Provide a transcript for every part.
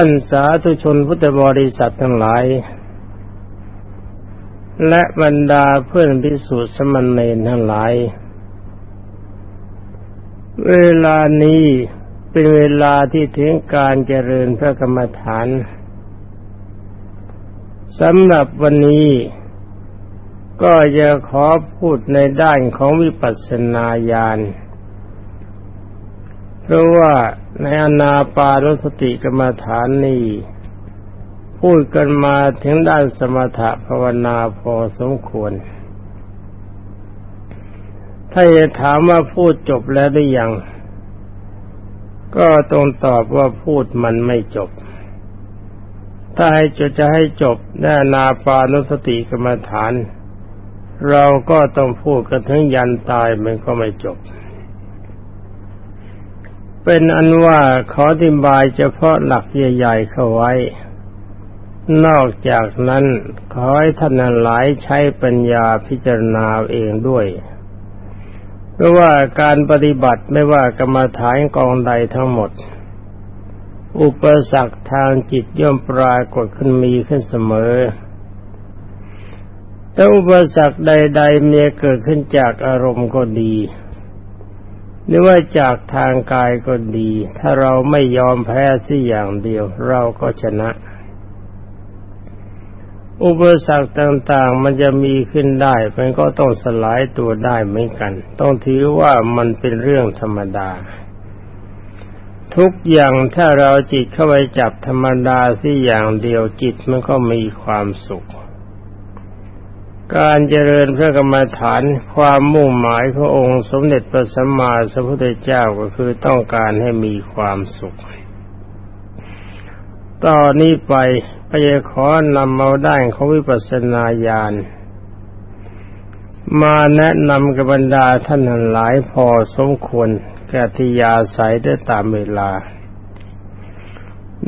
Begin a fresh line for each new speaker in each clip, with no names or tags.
ท่านสาธุชนพุทธบริษัททั้งหลาย และบรรดาเพื่อนพิสุทธิสมณเณรทั้งหลาย เวลานี้เป็นเวลาที่ถึงการเจริญพระกรรมฐานสำหรับวันนี้ก็จะขอพูดในด้านของวิปัสสนาญาณ เพราะว่า ในอนาปานุสติกรรมฐานนี้พูดกันมาถึงด้านสมถะภาวนาพอสมควร ถ้าจะถามว่าพูดจบแล้วหรือยัง ก็ต้องตอบว่าพูดมันไม่จบ ถ้าให้จะจะให้จบในอนาปานุสติกรรมฐาน เราก็ต้องพูดกันถึงยันตายมันก็ไม่จบ เป็นอันว่าขออธิบายเฉพาะหลักใหญ่ๆเข้าไว้ นอกจากนั้นขอให้ท่านหลายใช้ปัญญาพิจารณาเองด้วย เพราะว่าการปฏิบัติไม่ว่ากรรมฐานกองใดทั้งหมด อุปสรรคทางจิตย่อมปรากฏขึ้นมีขึ้นเสมอแต่อุปสรรคใด ๆ เมีเกิดขึ้นจากอารมณ์ก็ดี หรือว่าจากทางกายก็ดี ถ้าเราไม่ยอมแพ้สิอย่างเดียว เราก็ชนะ อุปสรรคต่างๆ มันจะมีขึ้นได้ มันก็ต้องสลายตัวได้เหมือนกัน ต้องถือว่ามันเป็นเรื่องธรรมดา ทุกอย่างถ้าเราจิตเข้าไปจับธรรมดาสิอย่างเดียวจิตมันก็มีความสุข การเจริญพระกรรมฐานความมุ่งหมายขององค์สมเด็จพระสัมมาสัมพุทธเจ้าก็คือต้องการให้มีความสุขต่อนนี้ไปพระเยขอนำเอาด้านของวิปัสสนาญาณมาแนะนำกับบรรดาท่านหลายพอสมควรแก่ทิยาสายได้ตามเวลา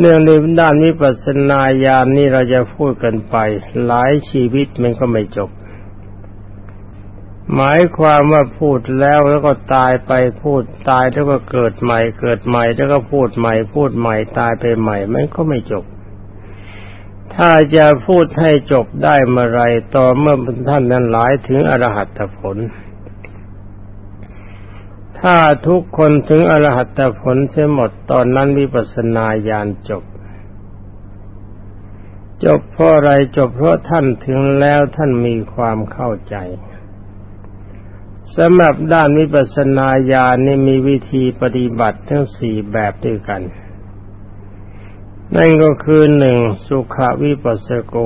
เรื่องในด้านวิปัสสนาญาณนี่เราจะพูดกันไป หลายชีวิตมันก็ไม่จบ หมายความว่าพูดแล้วแล้วก็ตายไปพูดตายแล้วก็เกิดใหม่ เกิดใหม่แล้วก็พูดใหม่ พูดใหม่ตายไปใหม่มันก็ไม่จบ ถ้าจะพูดให้จบได้เมื่อไรต่อเมื่อท่านนั้นหลายถึงอรหัตผล ถ้าทุกคนถึงอรหัตผลเสียหมดตอนนั้นวิปัสสนาญาณจบ จบเพราะอะไรจบเพราะท่านถึงแล้วท่านมีความเข้าใจสำหรับด้านวิปัสสนาญาณนี่มีวิธีปฏิบัติทั้งสี่แบบด้วยกัน นั่นก็คือหนึ่งสุขวิปัสสโก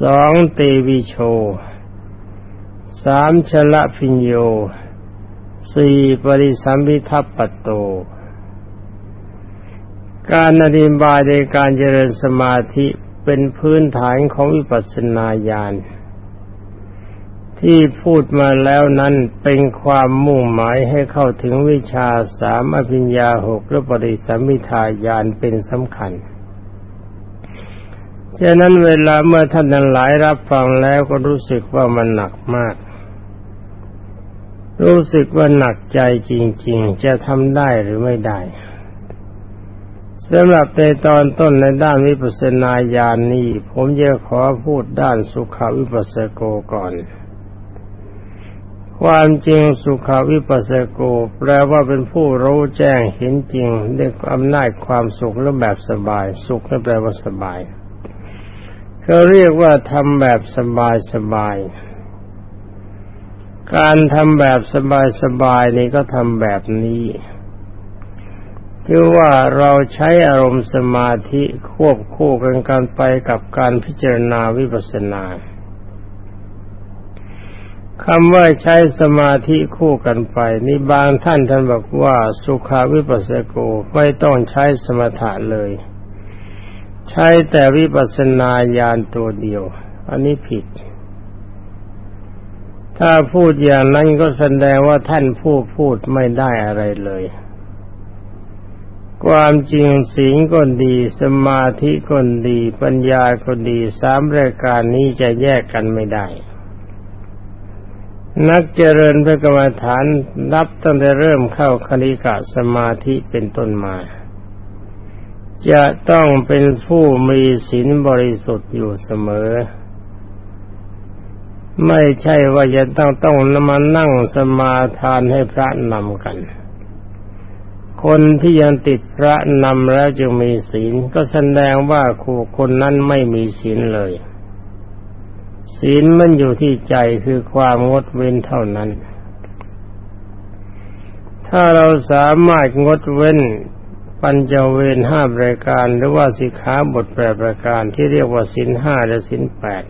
สองเตวิโชสามชละพิญโย สี่ปริสัมพิทัปปโต การอธิบายในการเจริญสมาธิเป็นพื้นฐานของวิปัสสนาญาณที่พูดมาแล้วนั้นเป็นความมุ่งหมายให้เข้าถึงวิชาสามอภิญญาหกและปริสัมพิทาญาณเป็นสำคัญ ฉะนั้นเวลาเมื่อท่านทั้งหลายรับฟังแล้วก็รู้สึกว่ามันหนักมาก รู้สึกว่าหนักใจจริง ๆ จะทำได้หรือไม่ได้สำหรับในตอนต้นในด้านวิปัสสนาญาณนนี้ ผมจะขอพูดด้านสุขวิปัสสโกก่อน ความจริงสุขวิปัสสโก แปลว่าเป็นผู้รู้แจ้งเห็นจริงด้วยอำนาจความสุขและแบบสบาย สุขนั่นแปลว่าสบายเขาเรียกว่าทำแบบสบายสบาย การทำแบบสบายๆนี่ก็ทำแบบนี้คือว่าเราใช้อารมณ์สมาธิควบคู่กันกันไปกับการพิจารณาวิปัสสนาคำว่าใช้สมาธิคู่กันไป นี่บางท่านท่านบอกว่าสุขาวิปัสสโกไม่ต้องใช้สมถะเลย ใช้แต่วิปัสสนาญาณตัวเดียว อันนี้ผิด ถ้าพูดอย่างนั้นก็แสดงว่าท่านผู้พูดไม่ได้อะไรเลย ความจริงศีลก็ดี สมาธิก็ดี ปัญญาก็ดีสามรายการนี้จะแยกกันไม่ได้ นักเจริญพระกรรมฐานรับตั้งแต่เริ่มเข้าคณิกะสมาธิเป็นต้นมาจะต้องเป็นผู้มีศีลบริสุทธิ์อยู่เสมอ ไม่ใช่ว่าจะต้องต้องมานั่งสมาทานให้พระนำกัน คนที่ยังติดพระนำแล้วจึงมีศีล ก็แสดงว่าครูคนนั้นไม่มีศีลเลย ศีลมันอยู่ที่ใจคือความงดเว้นเท่านั้น ถ้าเราสามารถงดเว้นปัญจเวรห้ารายการหรือว่าสิกขาบทแปดประการที่เรียกว่าสินห้าและสินแปด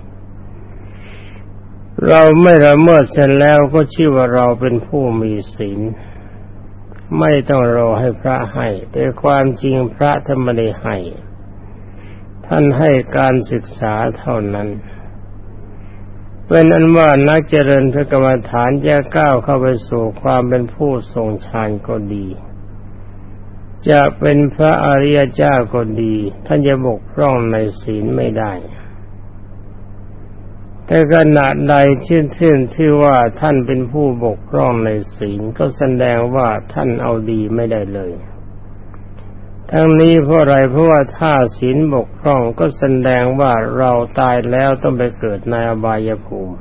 เราไม่ละเมิดเสร็จแล้วก็ชื่อว่าเราเป็นผู้มีศีลไม่ต้องรอให้พระให้แต่ความจริงพระท่านไม่ได้ให้ ท่านให้การศึกษาเท่านั้นเป็นอันว่านักเจริญพระกรรมฐานจะก้าวเข้าไปสู่ความเป็นผู้ทรงฌานก็ดี จะเป็นพระอริยเจ้าก็ดี ท่านจะบกพร่องในศีลไม่ได้ แต่ขณะใดเชื่นชื่นที่ว่าท่านเป็นผู้บกพร่องในศีลก็แสดงว่าท่านเอาดีไม่ได้เลย ทั้งนี้เพราะอะไรเพราะว่าถ้าศีลบกพร่องก็แสดงว่าเราตายแล้วต้องไปเกิดในอบายภูมิ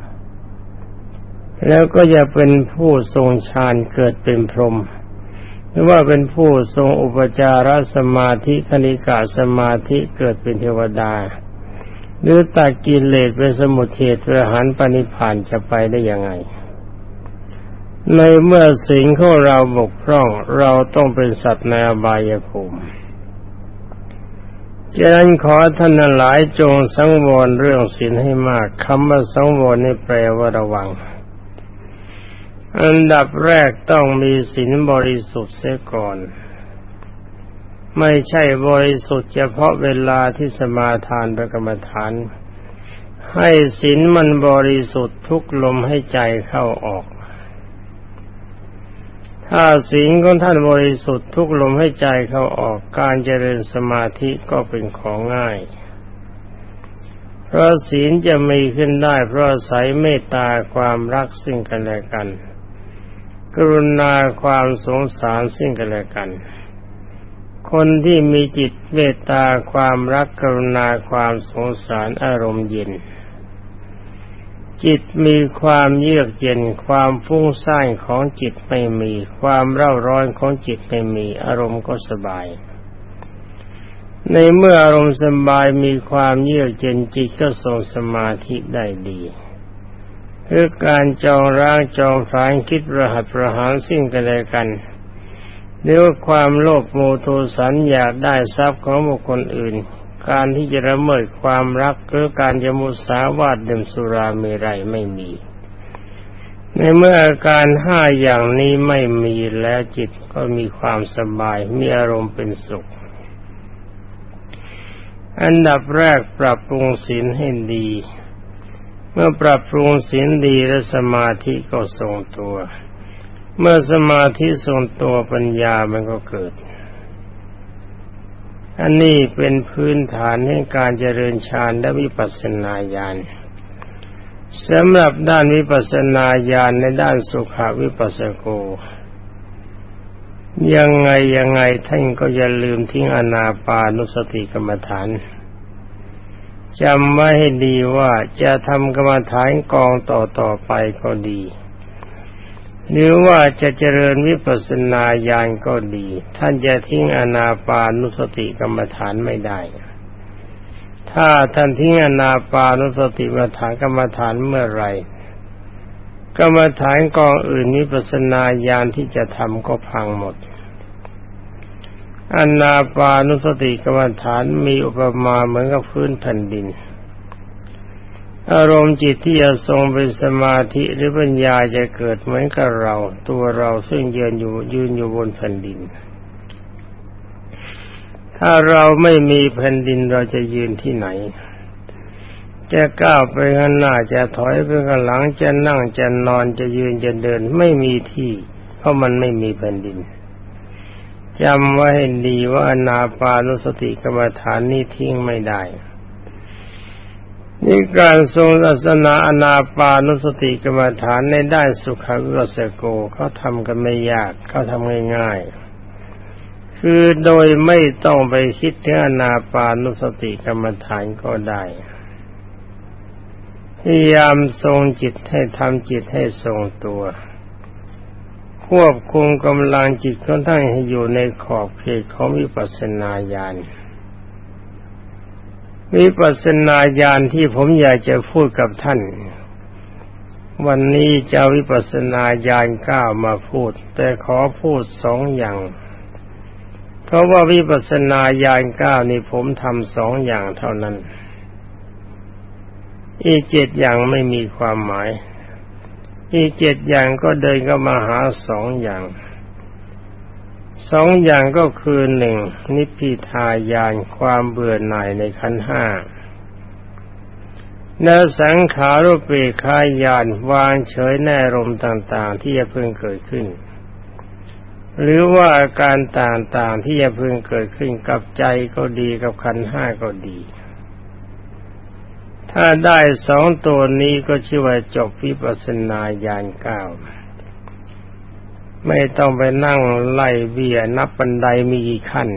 แล้วก็จะเป็นผู้ทรงฌานเกิดเป็นพรหมหรือว่าเป็นผู้ทรงอุปจารสมาธิคณิกาสมาธิเกิดเป็นเทวดา หรือตัดกิเลสเป็นสมุทเทศประหารปณิพานจะไปได้ยังไง ในเมื่อสิ่งของเราบกพร่องเราต้องเป็นสัตว์ในอบายภูมิฉะนั้นขอท่านหลายจงสังวรเรื่องศีลให้มากคำว่าสังวรนี่แปลว่าระวัง อันดับแรกต้องมีศีลบริสุทธิ์เสียก่อน ไม่ใช่บริสุทธิ์เฉพาะเวลาที่สมาทานประกรรมฐาน ให้ศีลมันบริสุทธิ์ทุกลมให้ใจเข้าออก ถ้าศีลของท่านบริสุทธิ์ทุกลมให้ใจเข้าออกการเจริญสมาธิก็เป็นของง่าย เพราะศีลจะมีขึ้นได้เพราะอาศัยเมตตาความรักซึ่งกันและกัน กรุณาความสงสารซึ่งกันและกัน คนที่มีจิตเมตตาความรักกรุณาความสงสารอารมณ์เย็น จิตมีความเยือกเย็น ความฟุ้งซ่านของจิตไม่มี ความเร่าร้อนของจิตไม่มี อารมณ์ก็สบาย ในเมื่ออารมณ์สบายมีความเยือกเย็นจิตก็ทรงสมาธิได้ดีคือการจองร่างจองฝานคิดประหัตประหารสิ่งกันและกัน หรือความโลภโมโทสันอยากได้ทรัพย์ของบุคคลอื่น การที่จะละเมิดความรักหรือการจะมุสาวาดดื่มสุราเมรัยไม่มี ในเมื่ออาการห้าอย่างนี้ไม่มีแล้วจิตก็มีความสบายมีอารมณ์เป็นสุข อันดับแรกปรับปรุงศีลให้ดี เมื่อปรับปรุงศีลดีและสมาธิก็ทรงตัว เมื่อสมาธิทรงตัวปัญญามันก็เกิด อันนี้เป็นพื้นฐานให้การเจริญฌานและวิปัสสนาญาณสำหรับด้านวิปัสสนาญาณในด้านสุขวิปัสสโก ยังไงยังไงท่านก็อย่าลืมทิ้งอนาปานุสติกรรมฐานจำไว้ให้ดีว่าจะทำกรรมฐานกองต่อต่อไปก็ดี หรือว่าจะเจริญวิปัสสนาญาณก็ดี ท่านจะทิ้งอนาปานุสติกรรมฐานไม่ได้ ถ้าท่านทิ้งอนาปานุสติกรรมฐานกรรมฐานเมื่อไรกรรมฐานกองอื่นวิปัสสนาญาณที่จะทำก็พังหมดอนาปานุสติกรรมฐานมีอุปมาเหมือนกับพื้นแผ่นดิน อารมณ์จิตที่จะทรงเป็นสมาธิหรือปัญญาจะเกิดเหมือนกับเรา ตัวเราซึ่งยืนอยู่ยืนอยู่บนแผ่นดิน ถ้าเราไม่มีแผ่นดินเราจะยืนที่ไหน จะก้าวไปข้างหน้าจะถอยไปข้างหลังจะนั่งจะนอนจะยืนจะเดินไม่มีที่ เพราะมันไม่มีแผ่นดินจำไว้ให้ดีว่าอนาปานุสติกรรมฐานนี้ทิ้งไม่ได้ นี่การทรงศาสนาอนาปานุสติกรรมฐานในด้านสุขวิปัสสโกเขาทำกันไม่ยากเขาทำง่ายๆ คือโดยไม่ต้องไปคิดถึงอนาปานุสติกรรมฐานก็ได้พยายามทรงจิตให้ทำจิตให้ทรงตัว ควบคุมกำลังจิตของท่านให้อยู่ในขอบเขตของวิปัสสนาญาณ วิปัสสนาญาณที่ผมอยากจะพูดกับท่าน วันนี้จะวิปัสสนาญาณเก้ามาพูด แต่ขอพูดสองอย่าง เพราะว่าวิปัสสนาญาณเก้านี่ผมทำสองอย่างเท่านั้น อีกเจ็ดอย่างไม่มีความหมาย อีกเจ็ดอย่างก็เดินก็มาหาสองอย่าง สองอย่างก็คือหนึ่งนิพพิทายานความเบื่อหน่ายในขันห้าแนวสังขารุปเปคายานวางเฉยแน่รมต่างๆ ที่จะเพิ่งเกิดขึ้น หรือว่าอาการต่างๆที่จะเพิ่งเกิดขึ้นกับใจก็ดีกับขันห้าก็ดี ถ้าได้สองตัวนี้ก็ชื่อว่าจบวิปัสสนาญาณเก้า ไม่ต้องไปนั่งไล่เบียนับบันไดมีกี่ขั้น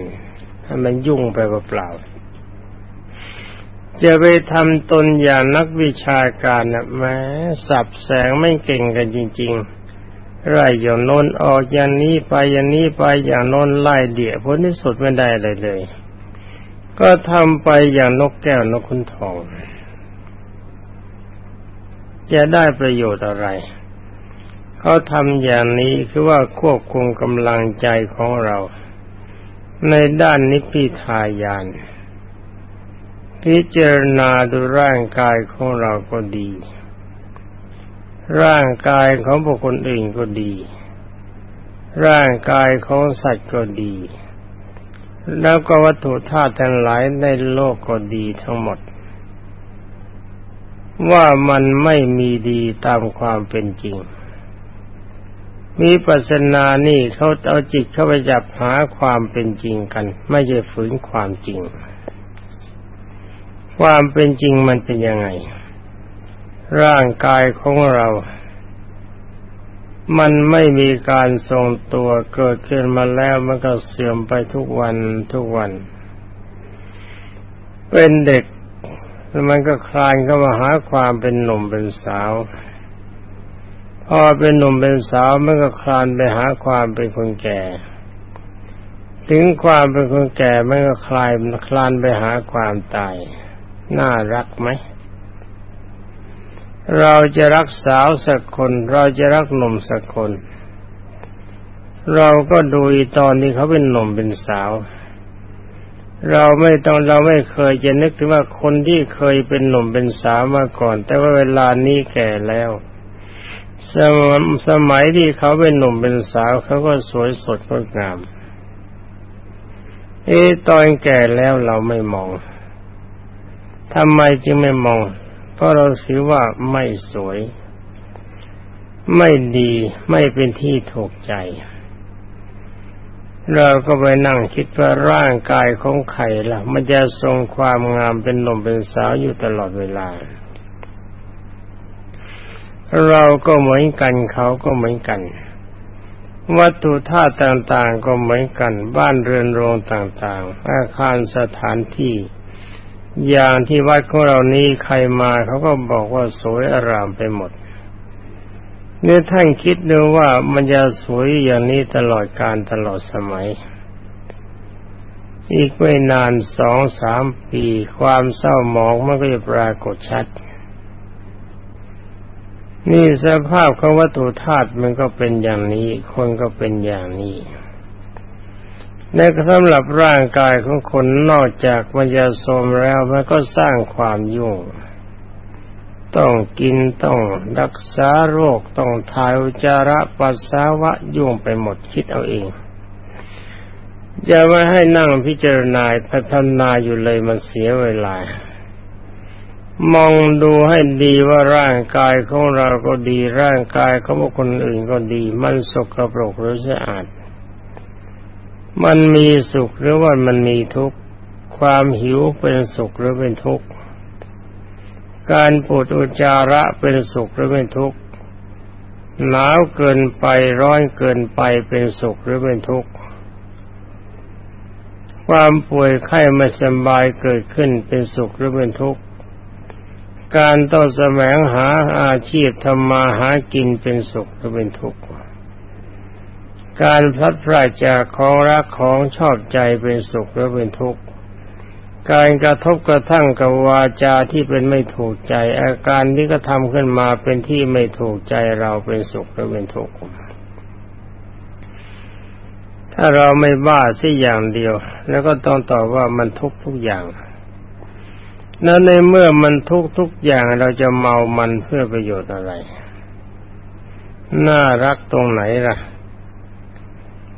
ให้มันยุ่งไปเปล่าๆจะไปทำตนอย่างนักวิชาการนะแม้สับแสงไม่เก่งกันจริง ๆ ไล่อย่างโน้นออกอย่างนี้ไปอย่างนี้ไปอย่างโน้นไล่เดี่ยผลที่สุดไม่ได้เลยเลย ก็ทำไปอย่างนกแก้วนกขุนทอง จะได้ประโยชน์อะไร เขาทำอย่างนี้คือว่าควบคุมกำลังใจของเรา ในด้านนิพพิทายาน พิจารณาดูร่างกายของเราก็ดี ร่างกายของบุคคลอื่นก็ดี ร่างกายของสัตว์ก็ดี แล้วก็วัตถุธาตุทั้งหลายในโลกก็ดีทั้งหมด ว่ามันไม่มีดีตามความเป็นจริง มีปัสนานี่เขาเอาจิตเข้าไปจับหาความเป็นจริงกัน ไม่ใช่ฝืนความจริง ความเป็นจริงมันเป็นยังไง ร่างกายของเรา มันไม่มีการทรงตัวเกิดขึ้นมาแล้วมันก็เสื่อมไปทุกวันทุกวัน เป็นเด็กแล้วมันก็คลานเข้ามาหาความเป็นหนุ่มเป็นสาว พอเป็นหนุ่มเป็นสาวมันก็คลานไปหาความเป็นคนแก่ ถึงความเป็นคนแก่มันก็คลายคลานไปหาความตาย น่ารักไหม เราจะรักสาวสักคน เราจะรักหนุ่มสักคน เราก็ดูตอนที่เขาเป็นหนุ่มเป็นสาว เราไม่ต้องเราไม่เคยจะนึกถึงว่าคนที่เคยเป็นหนุ่มเป็นสาวมาก่อน แต่ว่าเวลานี้แก่แล้ว สมสมัยที่เขาเป็นหนุ่มเป็นสาวเขาก็สวยสดงดงาม เอ๊ตอนแก่แล้วเราไม่มองทำไมจึงไม่มอง เพราะเราถือว่าไม่สวย ไม่ดีไม่เป็นที่ถูกใจ เราก็ไปนั่งคิดว่าร่างกายของใครล่ะ มันจะทรงความงามเป็นหนุ่มเป็นสาวอยู่ตลอดเวลา เราก็เหมือนกันเขาก็เหมือนกัน วัตถุธาตุต่างๆก็เหมือนกัน บ้านเรือนโรงต่างๆ อาคารสถานที่ อย่างที่วัดของเรานี้ใครมาเขาก็บอกว่าสวยอารามไปหมดเนี่ยท่านคิดดูว่ามันจะสวยอย่างนี้ตลอดการตลอดสมัย อีกไม่นานสองสามปี ความเศร้าหมองมันก็จะปรากฏชัด นี่สภาพของวัตถุธาตุมันก็เป็นอย่างนี้ คนก็เป็นอย่างนี้ในสำหรับร่างกายของคนนอกจากมันจะโทมแล้วมันก็สร้างความยุ่ง ต้องกินต้องรักษาโรคต้องทายอุจาระปัสสาวะยุ่งไปหมดคิดเอาเองจะไม่ให้นั่งพิจารณาพัฒนาอยู่เลยมันเสียเวลา มองดูให้ดีว่าร่างกายของเราก็ดีร่างกายของคนอื่นก็ดี มันสกปรกหรือสะอาด มันมีสุขหรือว่ามันมีทุกข์ ความหิวเป็นสุขหรือเป็นทุกข์ การปวดอุจจาระเป็นสุขหรือเป็นทุกข์หนาวเกินไปร้อนเกินไปเป็นสุขหรือเป็นทุกข์ความป่วยไข้ไม่สบายเกิดขึ้นเป็นสุขหรือเป็นทุกข์ การต้องแสวงหาอาชีพทำมาหากินเป็นสุขหรือเป็นทุกข์การพลัดพรากจากของรักของชอบใจเป็นสุขหรือเป็นทุกข์การกระทบกระทั่งกับวาจาที่เป็นไม่ถูกใจ อาการที่กระทำขึ้นมาเป็นที่ไม่ถูกใจเราเป็นสุขหรือเป็นทุกข์ถ้าเราไม่บ้าสิอย่างเดียว แล้วก็ต้องตอบว่ามันทุกทุกอย่าง แล้วในเมื่อมันทุกทุกอย่างเราจะเมามันเพื่อประโยชน์อะไร น่ารักตรงไหนล่ะ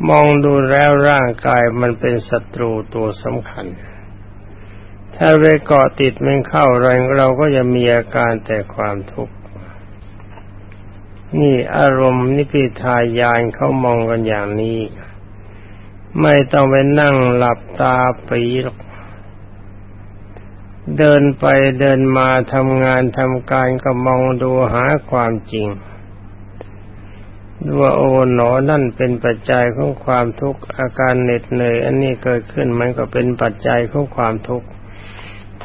มองดูแล้วร่างกายมันเป็นศัตรูตัวสำคัญ ถ้าไปเกาะติดมันเข้าแรงเราก็จะมีอาการแต่ความทุกข์ นี่อารมณ์นิพิทายานเขามองกันอย่างนี้ ไม่ต้องไปนั่งหลับตาปีหรอก เดินไปเดินมาทำงานทำการก็มองดูหาความจริงว่าโอ๋หนอนั่นเป็นปัจจัยของความทุกข์อาการเหน็ดเหนื่อยอันนี้เกิดขึ้นมันก็เป็นปัจจัยของความทุกข์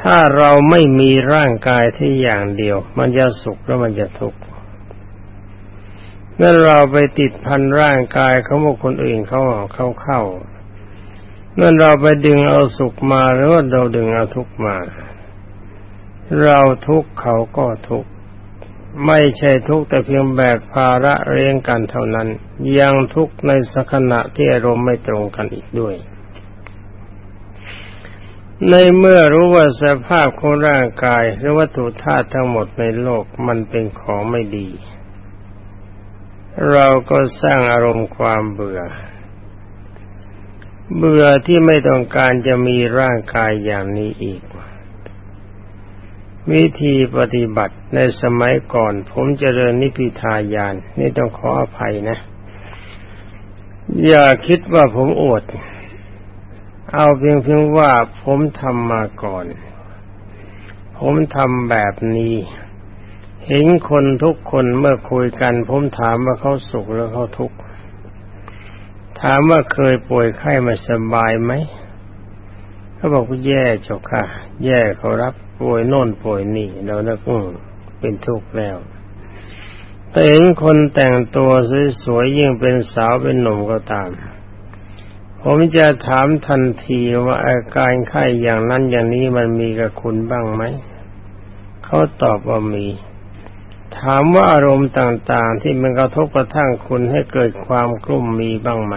ถ้าเราไม่มีร่างกายที่อย่างเดียว มันจะสุขแล้วมันจะทุกข์เมื่อเราไปติดพันร่างกายเขาบอกคนอื่นเขาเข้าเข้าเมื่อเราไปดึงเอาสุขมาหรือว่าเราดึงเอาทุกข์มา เราทุกเขาก็ทุกไม่ใช่ทุกแต่เพียงแบกภาระเรียงกันเท่านั้น ยังทุกในสักณะที่อารมณ์ไม่ตรงกันอีกด้วย ในเมื่อรู้ว่าสภาพของร่างกายหรือวัตถุธาตุทั้งหมดในโลกมันเป็นของไม่ดี เราก็สร้างอารมณ์ความเบื่อ เบื่อที่ไม่ต้องการจะมีร่างกายอย่างนี้อีก วิธีปฏิบัติในสมัยก่อน ผมจเจริญนิพิทายาน นี่ต้องขออภัยนะ อย่าคิดว่าผมอดเอาเพียงเพียงว่าผมทำมาก่อน ผมทำแบบนี้ เห็นคนทุกคนเมื่อคุยกัน ผมถามว่าเขาสุขหรือเขาทุกข์ ถามว่าเคยป่วยไข้มาสบายไหม เขาบอกว่าแย่จกค่ะ แย่เขารับป่วยโน่นป่วยนี่เราเนะอืมเป็นทุกข์แล้วแต่เห็นคนแต่งตัวสวยๆยิ่งเป็นสาวเป็นหนุ่มก็ตาม ผมจะถามทันทีว่าอาการไข้อย่างนั้นอย่างนี้มันมีกับคุณบ้างไหม เขาตอบว่ามี ถามว่าอารมณ์ต่างๆที่มันกระทบกระทั่งคุณให้เกิดความกลุ่มมีบ้างไหม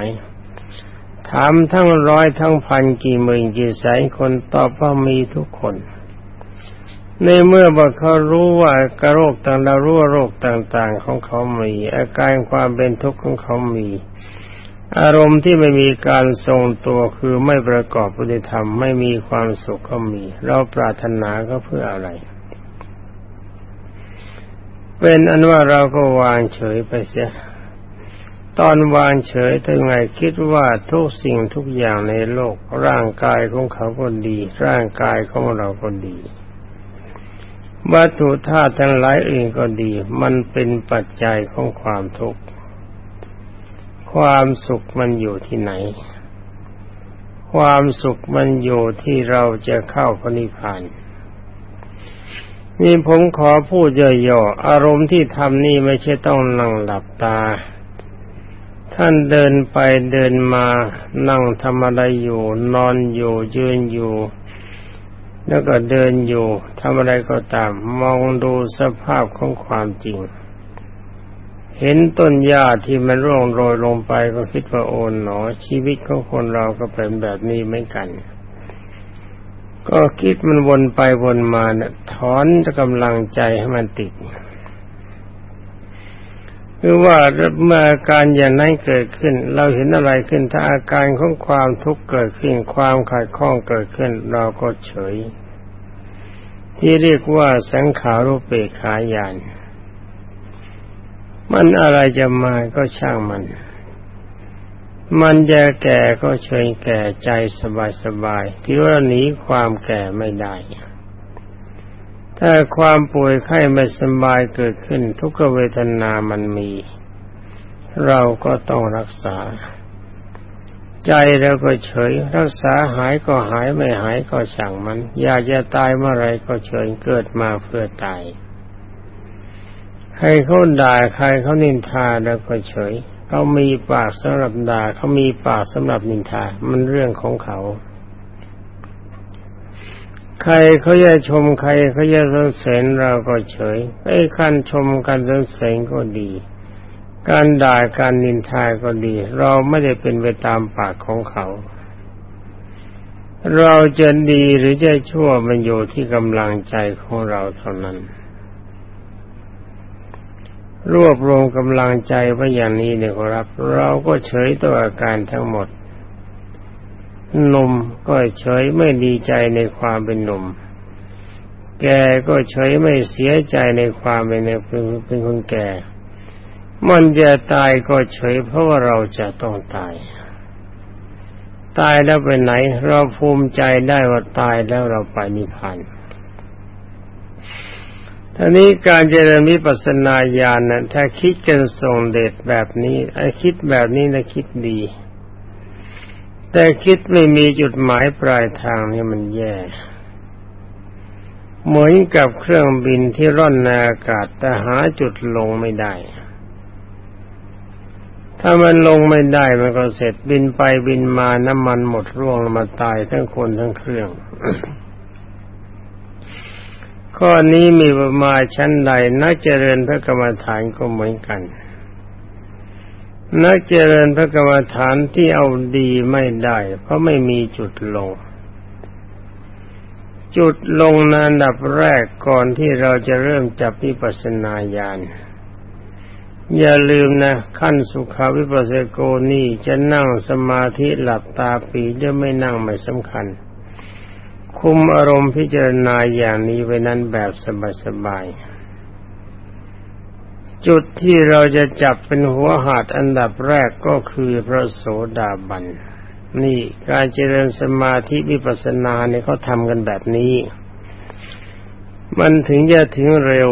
ถามทั้งร้อยทั้งพันกี่หมื่นกี่แสนคนตอบว่ามีทุกคน ในเมื่อบอกเขารู้ว่ากระโรคต่างๆรู้ว่าโรคต่างๆ ของเขามี อาการความเป็นทุกข์ของเขามี อารมณ์ที่ไม่มีการทรงตัวคือไม่ประกอบปฏิธรรมไม่มีความสุขก็มี เราปรารถนาก็เพื่ออะไร เป็นอันว่าเราก็วางเฉยไปเสีย ตอนวางเฉยถ้าไงคิดว่าทุกสิ่งทุกอย่างในโลก ร่างกายของเขาก็ดี ร่างกายของเราก็ดี วัตถุธาตุทั้งหลายอื่นก็ดี มันเป็นปัจจัยของความทุกข์ความสุขมันอยู่ที่ไหน ความสุขมันอยู่ที่เราจะเข้าพระนิพพานนี่ผมขอพูดย่อๆอารมณ์ที่ทำนี่ไม่ใช่ต้องนั่งหลับตา ท่านเดินไปเดินมานั่งทำอะไรอยู่ นอนอยู่ยืนอยู่ แล้วก็เดินอยู่ทำอะไรก็ตาม มองดูสภาพของความจริง เห็นต้นหญ้าที่มันร่วงโรยลงไปก็คิดว่าโอนหนอ ชีวิตของคนเราก็เป็นแบบนี้เหมือนกัน ก็คิดมันวนไปวนมาเนี่ยถอนกำลังใจให้มันติด คือว่าเมื่ออาการอย่างนั้นเกิดขึ้น เราเห็นอะไรขึ้นถ้าอาการของความทุกข์เกิดขึ้นความขัดข้องเกิดขึ้น เราก็เฉย ที่เรียกว่าสังขารุเปขายานมันอะไรจะมาก็ช่างมัน มันจะแก่ก็เชิญแก่ใจสบายๆคิดว่าหนีความแก่ไม่ได้ ถ้าความป่วยไข้ไม่สบายเกิดขึ้น ทุกเวทนามันมี เราก็ต้องรักษา ใจเราก็เฉย รักษาหายก็หายไม่หายก็สั่งมัน อยากจะตายเมื่อไรก็เฉยเกิดมาเพื่อตายใครเขาด่าใครเขานินทาเราก็เฉย เขามีปากสำหรับด่าเขามีปากสำหรับนินทา มันเรื่องของเขา ใครเขาจะชมใครเขาจะสรรเสริญเราก็เฉยไอ้การชมการสรรเสริญก็ดี การด่าการนินทาก็ดี เราไม่ได้เป็นไปตามปากของเขา เราจะดีหรือจะชั่วมันอยู่ที่กำลังใจของเราเท่านั้น รวบรวมกำลังใจไว้อย่างนี้เนี่ยครับ เราก็เฉยต่ออาการทั้งหมด หนุ่มก็เฉยไม่ดีใจในความเป็นหนุ่ม แกก็เฉยไม่เสียใจในความเป็นเป็นคนแก่ มันจะตายก็เฉยเพราะว่าเราจะต้องตาย ตายแล้วไปไหน เราภูมิใจได้ว่าตายแล้วเราไปนิพพานท่านี้การเจริญวิปัสสนาญาณนั้นถ้าคิดกันส่งเดชแบบนี้ไอ้คิดแบบนี้นะคิดดี แต่คิดไม่มีจุดหมายปลายทางนี่มันแย่ เหมือนกับเครื่องบินที่ร่อนในอากาศแต่หาจุดลงไม่ได้ ถ้ามันลงไม่ได้มันก็เสร็จบินไปบินมาน้ำมันหมดร่วงมาตายทั้งคนทั้งเครื่อง ข้อนี้มีประมาณชั้นใดนักเจริญพระกรรมฐานก็เหมือนกัน นักเจริญพระกรรมฐานที่เอาดีไม่ได้ เพราะไม่มีจุดลง จุดลงนันดับแรกก่อนที่เราจะเริ่มจับวิปัสสนาญาณอย่าลืมนะขั้นสุขาวิปัสสโกนี่จะนั่งสมาธิหลับตาปีจะไม่นั่งไม่สำคัญ คุมอารมณ์พิจารณาอย่างนี้ไว้นั้นแบบสบายๆ จุดที่เราจะจับเป็นหัวหาดอันดับแรกก็คือพระโสดาบัน นี่การเจริญสมาธิวิปัสสนาเนี่ยเขาทำกันแบบนี้ มันถึงจะถึงเร็ว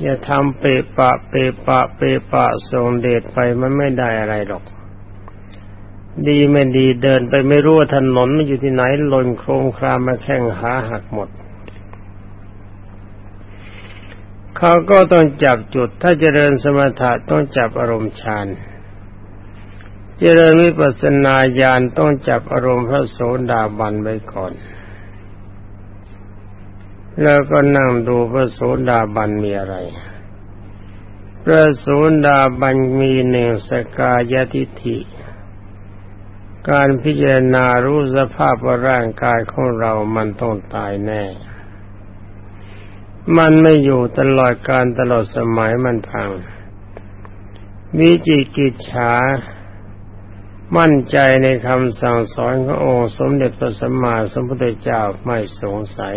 อย่าทำเปะปะเปะปะเปะปะส่งเดชไปมันไม่ได้อะไรหรอก ดีไม่ดีเดินไปไม่รู้ว่าถนนมันอยู่ที่ไหนหล่นโครงครามมาแข้งขาหักหมด เขาก็ต้องจับจุด ถ้าเจริญสมถะต้องจับอารมณ์ฌาน เจริญวิปัสสนาญาณต้องจับอารมณ์พระโสดาบันไว้ก่อน แล้วก็นั่งดูพระโสดาบันมีอะไร พระโสดาบันมีหนึ่งสกายทิฏฐิการพิจารณารู้สภาพว่าร่างกายของเรามันต้องตายแน่ มันไม่อยู่ตลอดการตลอดสมัยมันพัง วิจิกิจฉา มั่นใจในคำสั่งสอนขององค์สมเด็จพระสัมมาสัมพุทธเจ้าไม่สงสัย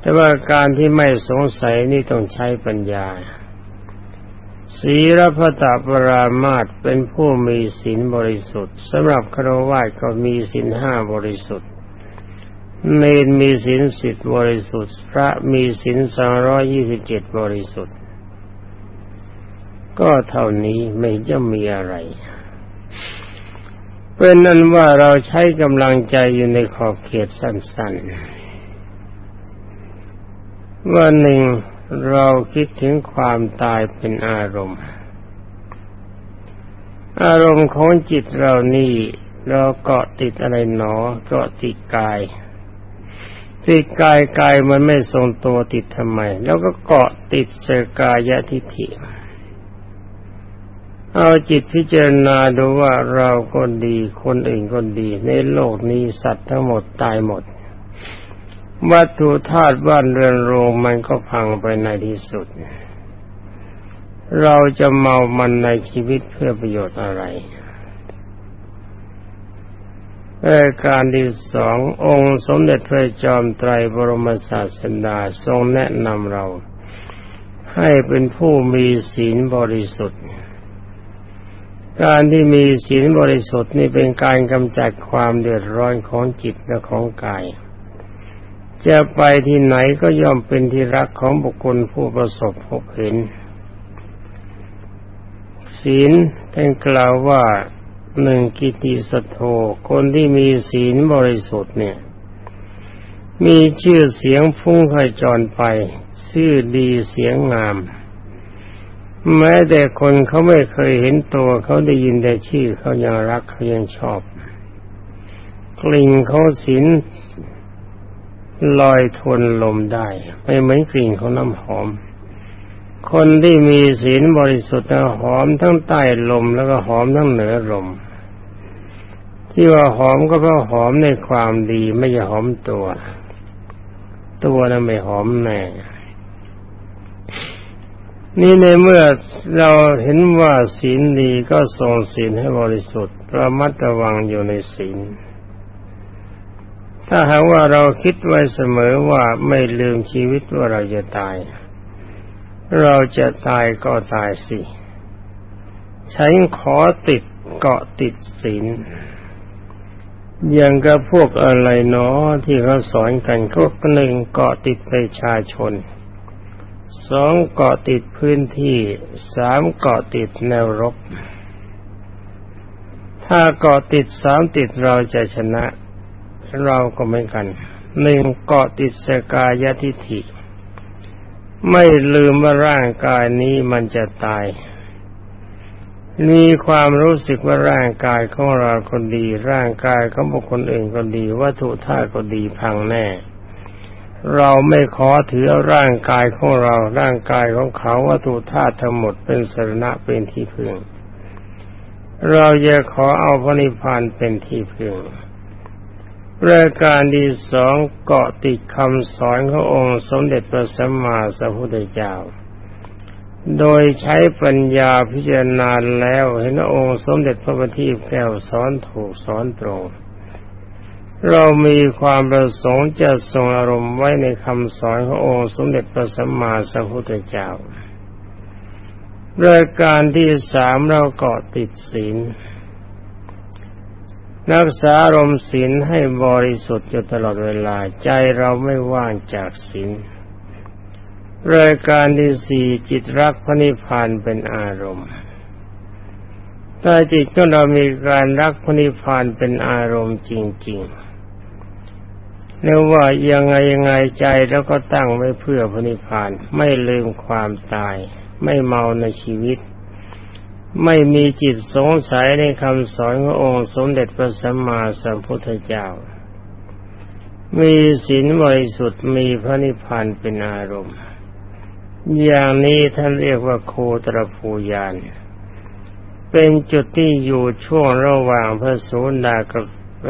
แต่ว่าการที่ไม่สงสัยนี่ต้องใช้ปัญญา ศีลพระตาปรามาตเป็นผู้มีศีลบริสุทธิ์สำหรับครวญก็มีศีลห้าบริสุทธิ์ เนนมีศีลสิทธิบริสุทธิ์ พระมีศีลสองร้อยยี่สิบเจ็ดบริสุทธิ์ ก็เท่านี้ไม่จะมีอะไร เป็นนั้นว่าเราใช้กำลังใจอยู่ในขอบเขตสั้นๆ ว่าหนึ่งเราคิดถึงความตายเป็นอารมณ์ อารมณ์ของจิตเรานี่เราเกาะติดอะไรหนอเกาะติดกาย ติดกายกายมันไม่ทรงตัวติดทำไม แล้วก็เกาะติดเสกายะทิฏฐิ เอาจิตพิจารณาดูว่าเราก็ดีคนอื่นก็ดี ในโลกนี้สัตว์ทั้งหมดตายหมด วัตถุธาตุบ้านเรือนโรงมันก็พังไปในที่สุด เราจะเมามันในชีวิตเพื่อประโยชน์อะไร รายการที่สององค์สมเด็จพระจอมไตรบรมศาสดาทรงแนะนำเรา ให้เป็นผู้มีศีลบริสุทธิ์ การที่มีศีลบริสุทธิ์นี่เป็นการกำจัดความเดือดร้อนของจิตและของกาย จะไปที่ไหนก็ย่อมเป็นที่รักของบุคคลผู้ประสบพบเห็น ศีลท่านกล่าวว่า หนึ่งกิติสโทคนที่มีศีลบริสุทธิ์เนี่ย มีชื่อเสียงฟุ้งค่อยจรไป ชื่อดีเสียงงาม แม้แต่คนเขาไม่เคยเห็นตัวเขาได้ยินแต่ชื่อเขายังรักเขายังชอบ กลิ่นเขาศีลลอยทนลมได้ ไม่เหมือนกลิ่นของน้ำหอมคนที่มีศีลบริสุทธิ์หอมทั้งใต้ลมแล้วก็หอมทั้งเหนือลม ที่ว่าหอมก็เพราะหอมในความดีไม่ใช่หอมตัว ตัวนั้นไม่หอมแน่นี่ในเมื่อเราเห็นว่าศีลดีก็ทรงศีลให้บริสุทธิ์ระมัดระวังอยู่ในศีล ถ้าหากว่าเราคิดไว้เสมอว่าไม่ลืมชีวิตว่าเราจะตาย เราจะตายก็ตายสิ ฉันขอติดเกาะติดศีล อย่างกับพวกอะไรเนาะที่เขาสอนกันก็หนึ่งเกาะติดประชาชนสองเกาะติดพื้นที่สามเกาะติดแนวรบ ถ้าเกาะติดสามติดเราจะชนะ เราก็เหมือนกันหนึ่งเกาะติดสกายทิฐิ ไม่ลืมว่าร่างกายนี้มันจะตาย มีความรู้สึกว่าร่างกายของเราคนดี ร่างกายของบุคคลอื่นก็ดี วัตถุธาตุก็ดีพังแน่ เราไม่ขอถือร่างกายของเรา ร่างกายของเขาวัตถุธาตุทั้งหมดเป็นสรณะเป็นที่พึ่ง เราจะขอเอาพระนิพพานเป็นที่พึ่งรายการที่สองเกาะติดคำสอนขององค์สมเด็จพระสัมมาสัมพุทธเจ้า โดยใช้ปัญญาพิจารณาแล้วเห็นองค์สมเด็จพระบัณฑิตแก้วสอนถูกสอนตรง เรามีความประสงค์จะทรงอารมณ์ไว้ในคำสอนขององค์สมเด็จพระสัมมาสัมพุทธเจ้ารายการที่สามเราเกาะติดศีลรักษาอารมณ์ศีลให้บริสุทธิ์อยู่ตลอดเวลาใจเราไม่ว่างจากศีล รายการที่สี่จิตรักพระนิพพานเป็นอารมณ์ถ้าจิตของเรามีการรักพระนิพพานเป็นอารมณ์จริงๆเรียกว่ายังไงยังไงใจแล้วก็ตั้งไว้เพื่อพระนิพพาน ไม่ลืมความตาย ไม่เมาในชีวิต ไม่มีจิตสงสัยในคำสอนขององค์ สมเด็จพระสัมมาสัมพุทธเจ้า มีศีลบริสุทธิ์มีพระนิพพานเป็นอารมณ์ อย่างนี้ท่านเรียกว่าโคตรภูยาน เป็นจุดที่อยู่ช่วงระหว่างพระโสดากับ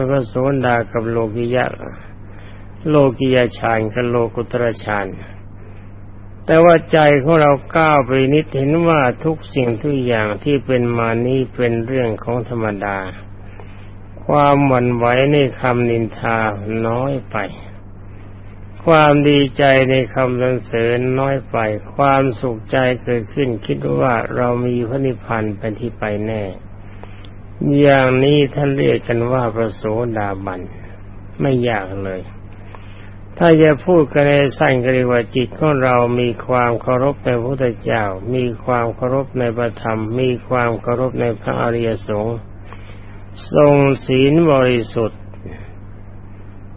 พระโสดากับโลกิยะ โลกิยาฌานกับโลกุตระฌานแต่ว่าใจของเราก้าวไปนิดเห็นว่าทุกสิ่งทุกอย่างที่เป็นมานี้เป็นเรื่องของธรรมดา ความหวั่นไหวในคำนินทาน้อยไป ความดีใจในคำสรรเสริญน้อยไป ความสุขใจเกิดขึ้นคิดว่าเรามีพระนิพพานเป็นที่ไปแน่ อย่างนี้ท่านเรียกกันว่าพระโสดาบัน ไม่ยากเลย ถ้าจะพูดกันในสั้นก็เรียกว่าจิตของเรามีความเคารพในพระพุทธเจ้า มีความเคารพในพระธรรม มีความเคารพในพระอริยสงฆ์ทรงศีลบริสุทธิ์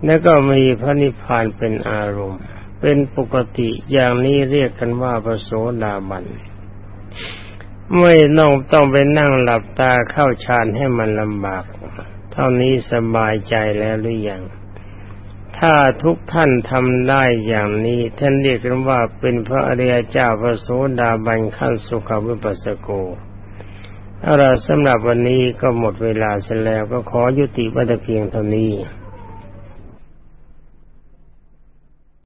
และก็มีพระนิพพานเป็นอารมณ์ เป็นปกติอย่างนี้เรียกกันว่าพระโสดาบันไม่ต้องต้องไปนั่งหลับตาเข้าฌานให้มันลำบาก เท่านี้สบายใจแล้วหรือยัง ถ้าทุกท่านทำได้อย่างนี้ ท่านเรียกกันว่าเป็นพระอริยเจ้าพระโสดาบันขั้นสุขวิปัสสโกเอาละสำหรับวันนี้ก็หมดเวลาเสร็จแล้วก็ขอยุติวัตเพียงเท่านี้